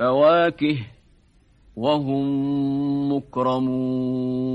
فواكه وهم مكرمون.